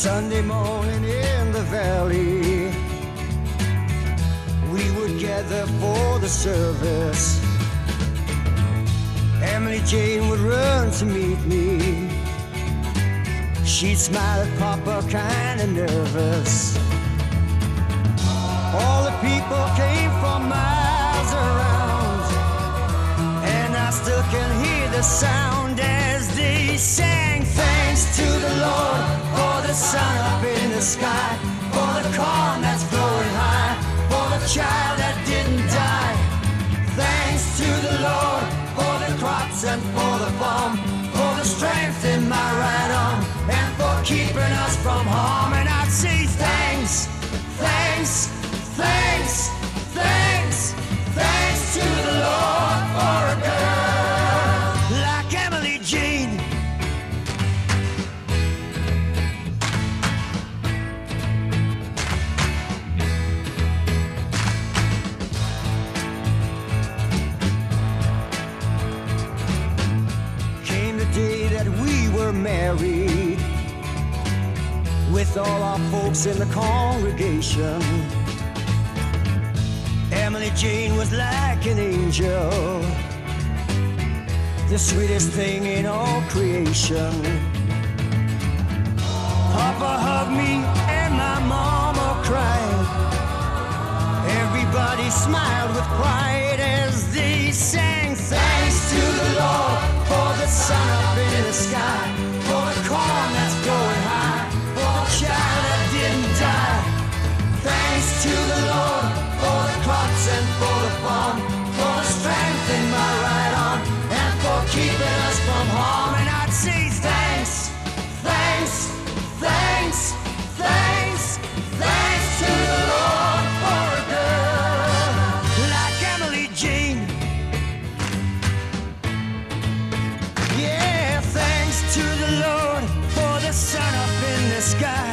Sunday morning in the valley, we would gather for the service. Emily Jane would run to meet me. She'd smile at Papa, kinda nervous. All the people came from miles around, and I still can hear the sound as they sang. The sky, for the corn that's growing high, for the child that didn't die. Thanks to the Lord for the crops and for the farm, for the strength in my right arm, and for keeping us from harm. Married with all our folks in the congregation. Emily Jane was like an angel, the sweetest thing in all creation. Papa hugged me and my mama cried. Everybody smiled with pride as they sang. Sky,